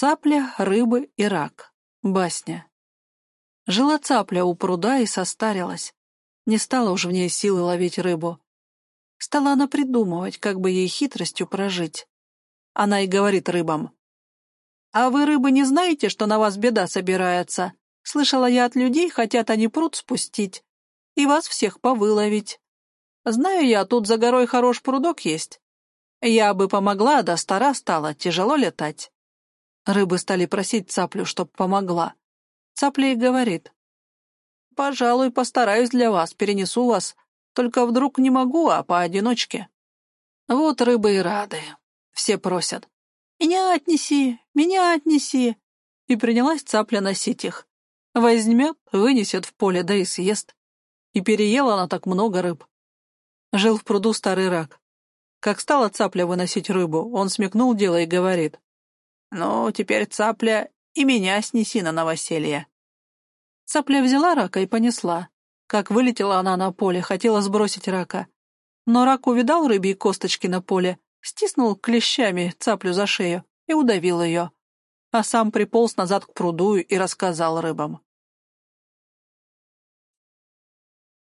Цапля, рыбы и рак. Басня. Жила цапля у пруда и состарилась. Не стало уж в ней силы ловить рыбу. Стала она придумывать, как бы ей хитростью прожить. Она и говорит рыбам. «А вы, рыбы, не знаете, что на вас беда собирается? Слышала я от людей, хотят они пруд спустить и вас всех повыловить. Знаю я, тут за горой хорош прудок есть. Я бы помогла, да стара стала, тяжело летать. Рыбы стали просить цаплю, чтоб помогла. Цапля и говорит. «Пожалуй, постараюсь для вас, перенесу вас. Только вдруг не могу, а поодиночке». Вот рыбы и рады. Все просят. «Меня отнеси, меня отнеси». И принялась цапля носить их. Возьмет, вынесет в поле, да и съест. И переела она так много рыб. Жил в пруду старый рак. Как стала цапля выносить рыбу, он смекнул дело и говорит. «Ну, теперь, цапля, и меня снеси на новоселье». Цапля взяла рака и понесла. Как вылетела она на поле, хотела сбросить рака. Но рак увидал рыбьи косточки на поле, стиснул клещами цаплю за шею и удавил ее. А сам приполз назад к пруду и рассказал рыбам.